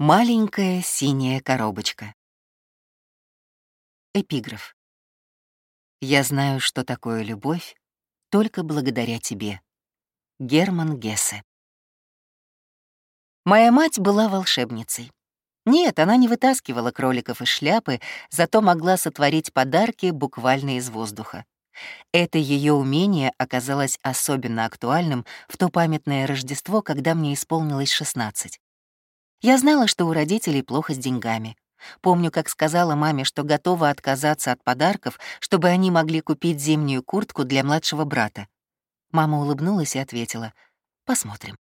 Маленькая синяя коробочка. Эпиграф. Я знаю, что такое любовь, только благодаря тебе. Герман Гессе. Моя мать была волшебницей. Нет, она не вытаскивала кроликов из шляпы, зато могла сотворить подарки буквально из воздуха. Это ее умение оказалось особенно актуальным в то памятное Рождество, когда мне исполнилось 16. Я знала, что у родителей плохо с деньгами. Помню, как сказала маме, что готова отказаться от подарков, чтобы они могли купить зимнюю куртку для младшего брата. Мама улыбнулась и ответила, «Посмотрим».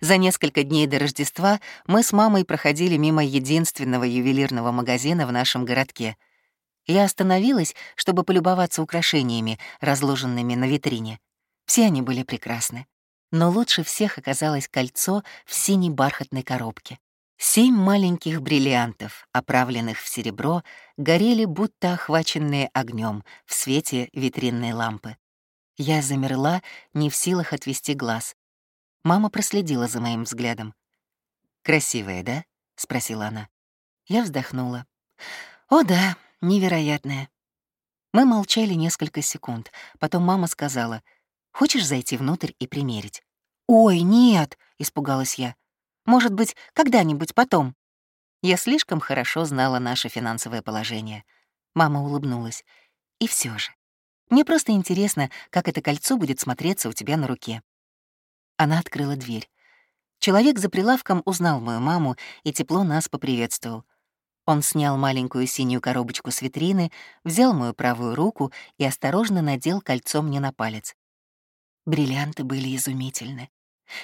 За несколько дней до Рождества мы с мамой проходили мимо единственного ювелирного магазина в нашем городке. Я остановилась, чтобы полюбоваться украшениями, разложенными на витрине. Все они были прекрасны но лучше всех оказалось кольцо в синей бархатной коробке. Семь маленьких бриллиантов, оправленных в серебро, горели будто охваченные огнем в свете витринной лампы. Я замерла, не в силах отвести глаз. Мама проследила за моим взглядом. «Красивая, да?» — спросила она. Я вздохнула. «О да, невероятная». Мы молчали несколько секунд. Потом мама сказала, «Хочешь зайти внутрь и примерить?» «Ой, нет!» — испугалась я. «Может быть, когда-нибудь потом?» Я слишком хорошо знала наше финансовое положение. Мама улыбнулась. «И все же. Мне просто интересно, как это кольцо будет смотреться у тебя на руке». Она открыла дверь. Человек за прилавком узнал мою маму и тепло нас поприветствовал. Он снял маленькую синюю коробочку с витрины, взял мою правую руку и осторожно надел кольцо мне на палец. Бриллианты были изумительны.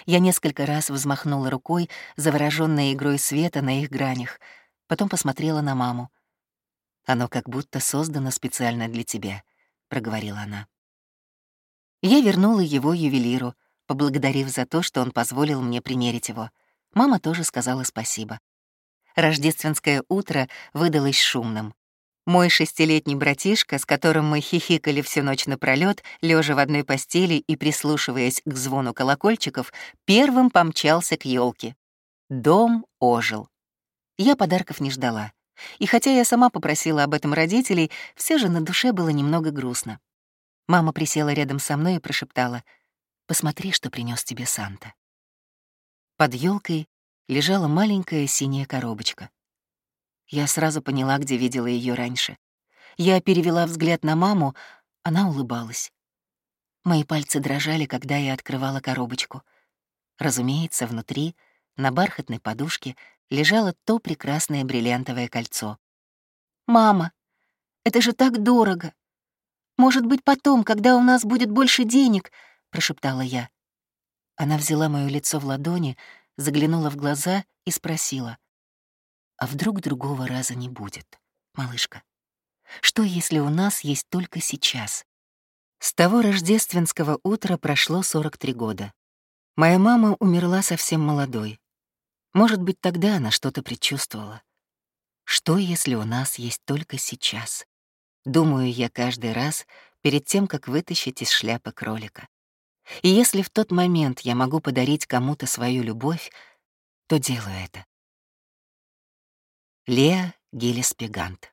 Я несколько раз взмахнула рукой, заворожённая игрой света на их гранях, потом посмотрела на маму. «Оно как будто создано специально для тебя», — проговорила она. Я вернула его ювелиру, поблагодарив за то, что он позволил мне примерить его. Мама тоже сказала спасибо. Рождественское утро выдалось шумным. Мой шестилетний братишка, с которым мы хихикали всю ночь напролёт, лежа в одной постели и прислушиваясь к звону колокольчиков, первым помчался к елке. Дом ожил. Я подарков не ждала. И хотя я сама попросила об этом родителей, все же на душе было немного грустно. Мама присела рядом со мной и прошептала, «Посмотри, что принес тебе Санта». Под елкой лежала маленькая синяя коробочка. Я сразу поняла, где видела ее раньше. Я перевела взгляд на маму, она улыбалась. Мои пальцы дрожали, когда я открывала коробочку. Разумеется, внутри, на бархатной подушке, лежало то прекрасное бриллиантовое кольцо. «Мама, это же так дорого! Может быть, потом, когда у нас будет больше денег?» — прошептала я. Она взяла моё лицо в ладони, заглянула в глаза и спросила. А вдруг другого раза не будет, малышка? Что, если у нас есть только сейчас? С того рождественского утра прошло 43 года. Моя мама умерла совсем молодой. Может быть, тогда она что-то предчувствовала. Что, если у нас есть только сейчас? Думаю я каждый раз перед тем, как вытащить из шляпы кролика. И если в тот момент я могу подарить кому-то свою любовь, то делаю это. Леа Гиллес-Пегант